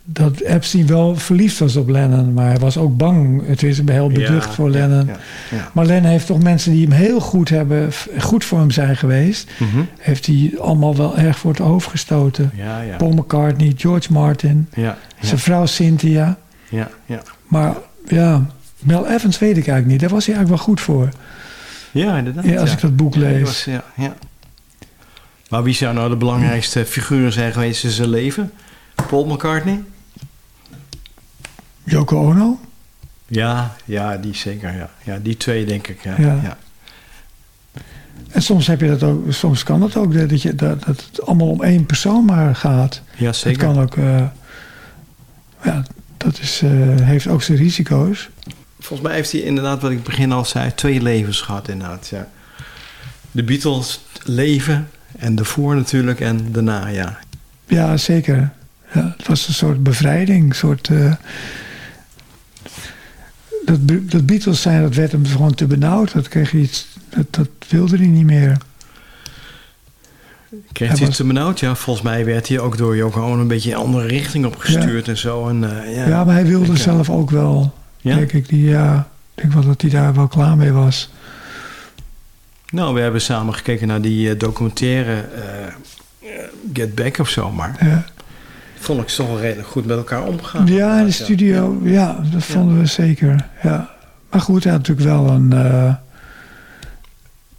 dat Epstein wel verliefd was op Lennon. Maar hij was ook bang. Het is heel beducht Ja, voor Lennon. ja, ja. Maar Lennon heeft toch mensen die hem heel goed hebben, goed voor hem zijn geweest. Mhm. Heeft hij allemaal wel erg voor het hoofd gestoten. Paul McCartney, George Martin, zijn vrouw Cynthia. ja, ja. Maar ja, Mel Evans weet ik eigenlijk niet. Daar was hij eigenlijk wel goed voor. Ja, inderdaad. Ja, als ik dat boek lees. was- ja, ja. Maar wie zou nou de belangrijkste figuren zijn geweest in zijn leven? Paul McCartney? Yoko Ono? Ja, ja, die zeker. Ja, ja die twee denk ik. Ja, Ja. ja. En soms heb je dat ook, soms kan dat ook, dat, je, dat, dat het allemaal om één persoon maar gaat. Ja, zeker. Het kan ook, eh, ja, dat is, eh, heeft ook zijn risico's. Volgens mij heeft hij inderdaad, wat ik begin al zei, twee levens gehad inderdaad. Ja. De Beatles leven en de voor natuurlijk en daarna, ja. Ja, zeker. Ja, het was een soort bevrijding, een soort... eh, dat, dat Beatles zijn, dat werd hem gewoon te benauwd. Dat kreeg hij iets, dat, dat wilde hij niet meer. Kreeg Hij hij was- het te benauwd? Ja, volgens mij werd hij ook door Ono een beetje een andere richting opgestuurd en zo. En, eh, ja. Ja, maar hij wilde Ik, eh, zelf ook wel. Ja? Denk ik, die, ja, ik denk wel dat hij daar wel klaar mee was. Nou, we hebben samen gekeken naar die documentaire Get Back of zo, maar Ja, vond ik ze toch wel redelijk goed met elkaar omgegaan. ja in de studio, ja, dat vonden we zeker. Ja. Maar goed, hij had natuurlijk wel een, eh,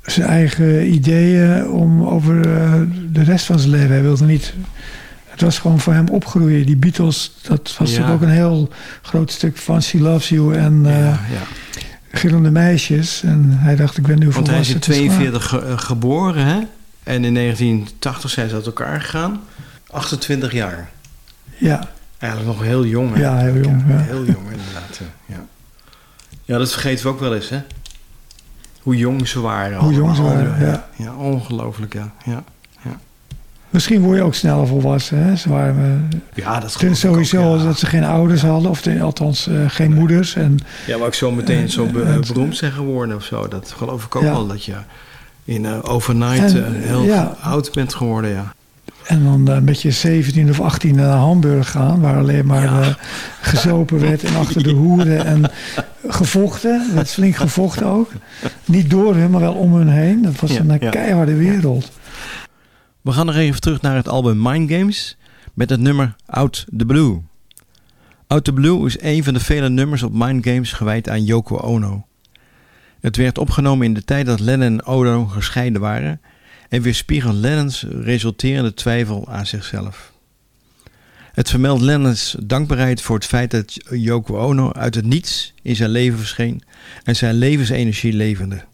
zijn eigen ideeën om over eh, de rest van zijn leven. Hij wilde niet. Het was gewoon voor hem opgroeien. Die Beatles, dat was Ja. natuurlijk ook een heel groot stuk van She Loves You en eh ja. Gillende Meisjes. En hij dacht, ik ben nu Want hij is volwassen. in het is klaar. 42 ge- eh, geboren, hè? En in 1980 zijn ze uit elkaar gegaan. 28 jaar. Ja, Eigenlijk nog heel jong, hè? Ja, heel jong, ja. Heel jong, inderdaad. ja. Ja. dat vergeten we ook wel eens, hè? Hoe jong ze waren. Hoe jong ze waren, ja. Ja, ongelooflijk, ja. ja. Misschien word je ook sneller volwassen. Hè? Ze waren, eh, Ja, dat ik sowieso ook, ja. dat ze geen ouders hadden, of ten- althans eh, geen moeders. En, Ja, maar ook zo meteen zo be- beroemd zijn geworden of zo. Dat geloof ik ook Ja. wel, dat je in eh, overnight En, heel ja. oud bent geworden, ja. En dan met je 17 of 18 naar Hamburg gaan, waar alleen maar Ja. eh, gezopen werd en achter de hoeren en gevochten. Is flink gevochten ook. Niet door hun, maar wel om hun heen. Dat was Ja, een eh, ja. keiharde wereld. We gaan nog even terug naar het album Mind Games met het nummer Out the Blue. Out the Blue is een van de vele nummers op Mind Games gewijd aan Yoko Ono. Het werd opgenomen in de tijd dat Lennon en Ono gescheiden waren en weerspiegelt Lennons resulterende twijfel aan zichzelf. Het vermeldt Lennons dankbaarheid voor het feit dat Yoko Ono uit het niets in zijn leven verscheen en zijn levensenergie levende.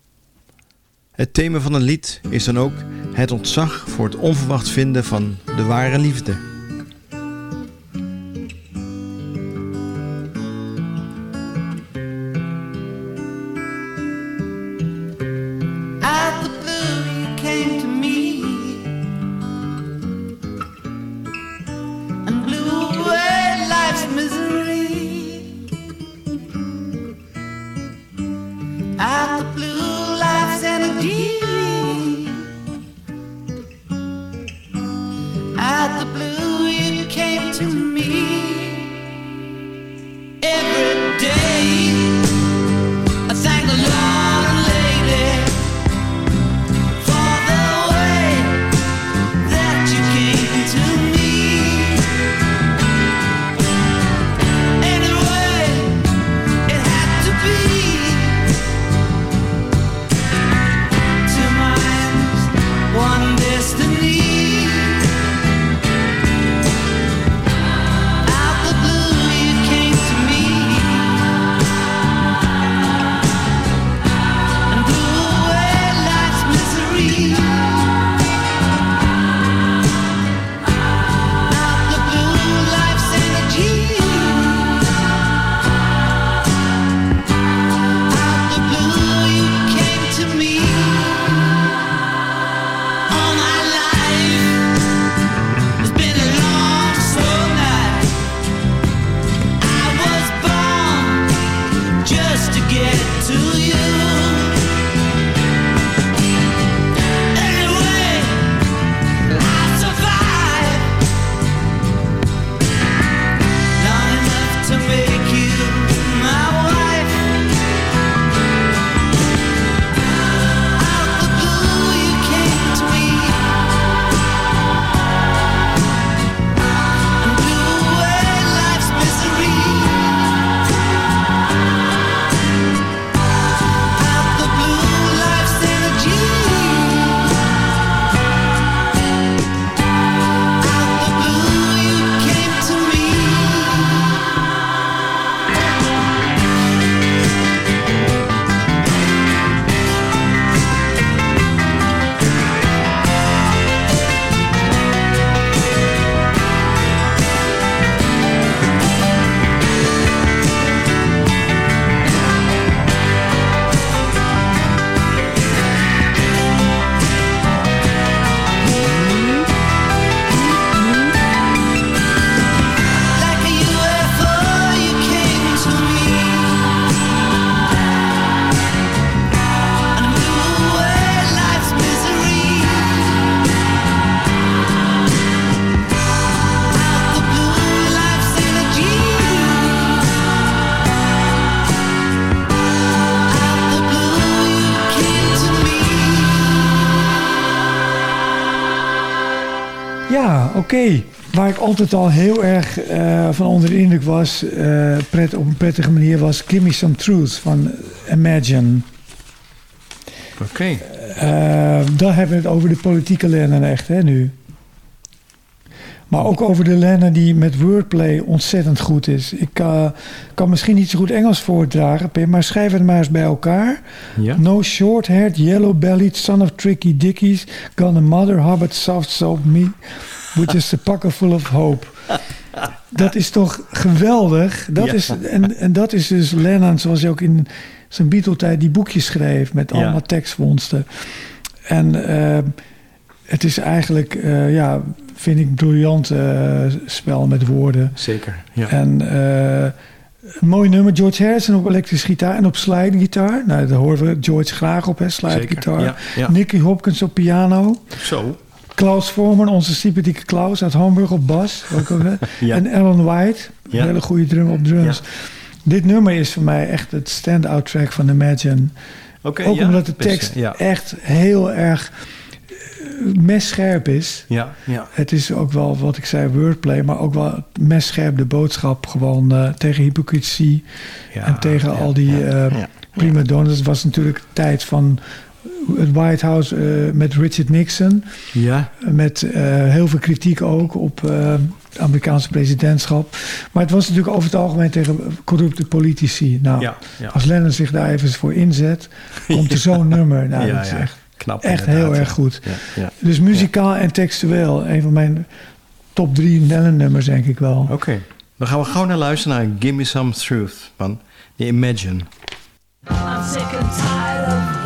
Het thema van het lied is dan ook het ontzag voor het onverwacht vinden van de ware liefde. Oké. Waar ik altijd al heel erg eh, van onder de indruk was, eh, pret, op een prettige manier, was Give Me Some Truth van Imagine. Oké. Eh, dan hebben we het over de politieke Lennon echt, hè, nu. Maar ook over de Lennon die met wordplay ontzettend goed is. Ik kan misschien niet zo goed Engels voordragen, Pim, maar schrijf het maar eens bij elkaar. Ja. No short-haired, yellow-bellied, son of tricky dickies, gonna mother Hubbard soft soap me, with just a pocket full of hope. Dat is toch geweldig? Dat Ja. is, en, en dat is dus Lennon, zoals hij ook in zijn Beatle-tijd die boekjes schreef met Ja. allemaal tekstvondsten. En eh, het is eigenlijk, eh, ja, vind ik, briljant eh, spel met woorden. Zeker. Ja. En een mooi nummer, George Harrison op elektrische gitaar en op slidegitaar. Nou, daar horen we George graag op, hè, slidegitaar. ja, ja. Nicky Hopkins op piano. Zo. Klaus Vorman, onze sympathieke Klaus uit Hamburg op bas. Ook, ook. Ja. En Alan White, een hele goede drummer op drums. Dit nummer is voor mij echt het stand-out track van Imagine. Oké, ook omdat de tekst echt heel erg eh, messcherp is. Ja, ja. Het is ook wel, wat ik zei, wordplay, maar ook wel messcherp de boodschap. Gewoon eh, tegen hypocrisie Ja, en tegen ja, al die eh prima donors. Het was natuurlijk tijd van het White House eh, met Richard Nixon. Ja. Met eh, heel veel kritiek ook op eh, het Amerikaanse presidentschap. Maar het was natuurlijk over het algemeen tegen corrupte politici. Nou, Ja, ja. als Lennon zich daar even voor inzet, komt er zo'n nummer. Nou, Ja, dat is ja. echt, Knap, echt heel erg goed. Ja, ja. Dus muzikaal en textueel, een van mijn top drie Lennon-nummers, denk ik wel. Oké. Dan gaan we gewoon naar luisteren naar Give Me Some Truth van The Imagine. I'm sick and tired of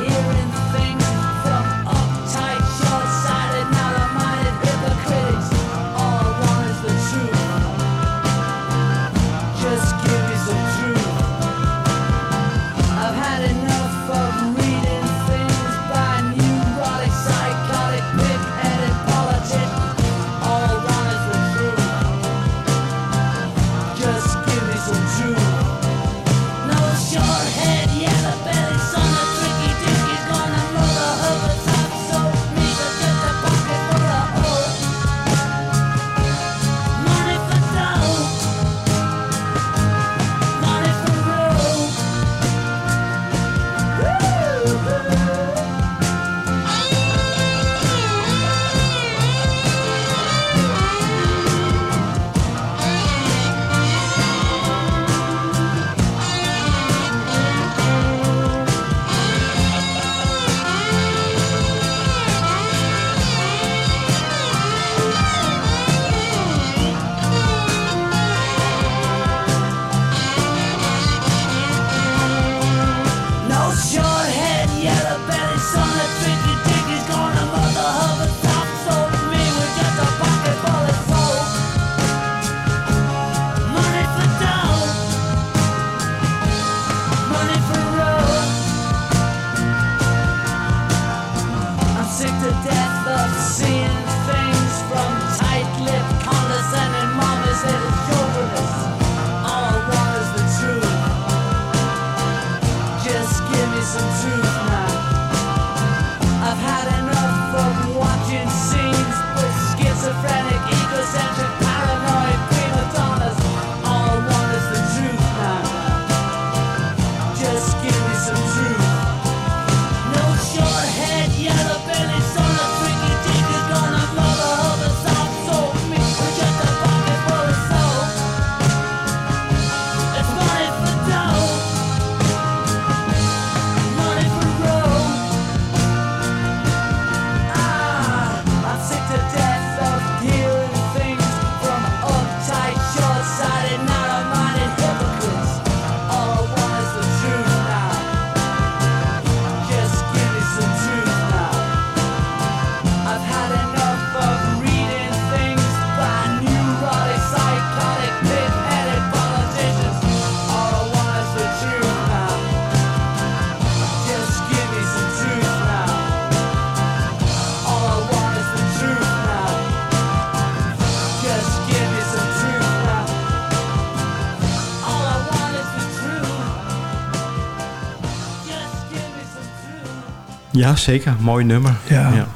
Ja, zeker. Mooi nummer. Ja.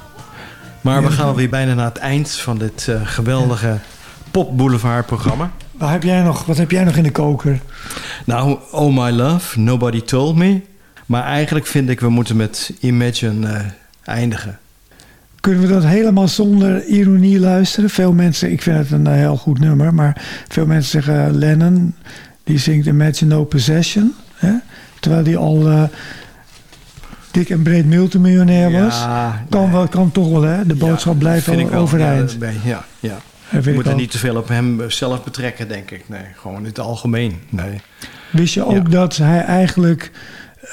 Maar we gaan alweer bijna naar het eind van dit eh, geweldige Pop Boulevard programma. Wat heb, jij nog, wat heb jij nog in de koker? Nou, Oh My Love, Nobody Told Me. Maar eigenlijk vind ik we moeten met Imagine eh, eindigen. Kunnen we dat helemaal zonder ironie luisteren? Veel mensen, ik vind het een eh, heel goed nummer, maar veel mensen zeggen Lennon, die zingt Imagine No Possession. Hè? Terwijl die al dik en breed multimiljonair was. Ja, kan, wel, kan toch wel, hè? De boodschap blijft wel ik wel. overeind. Ja, ja, Je moet er niet te veel op hem zelf betrekken, denk ik. Nee, gewoon in het algemeen. Nee. Wist je ook dat hij eigenlijk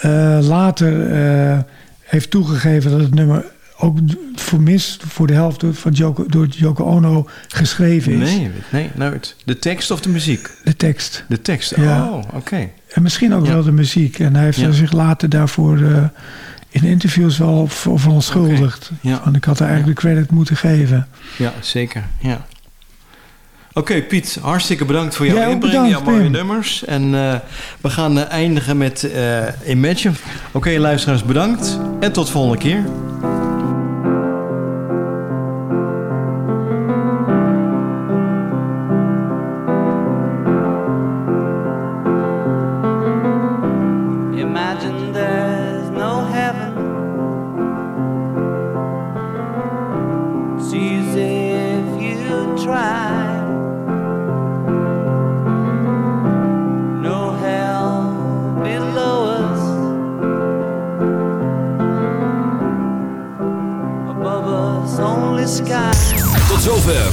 eh, later eh, heeft toegegeven dat het nummer ook voor mis voor de helft door, van Joko, door Yoko Ono geschreven is? Nee, nee, nooit. De tekst of de muziek? De tekst. De tekst, Ja. oh, oké. En misschien ook Ja. wel de muziek. En hij heeft Ja. zich later daarvoor eh, in interviews wel voor verontschuldigd. Ja. Want ik had er eigenlijk de credit moeten geven. Ja, zeker. Ja. Oké, Piet, hartstikke bedankt voor jouw inbreng, bedankt, jouw mooie Pim. nummers. En eh, we gaan eh, eindigen met eh, Imagine. Oké, luisteraars, bedankt. En tot de volgende keer.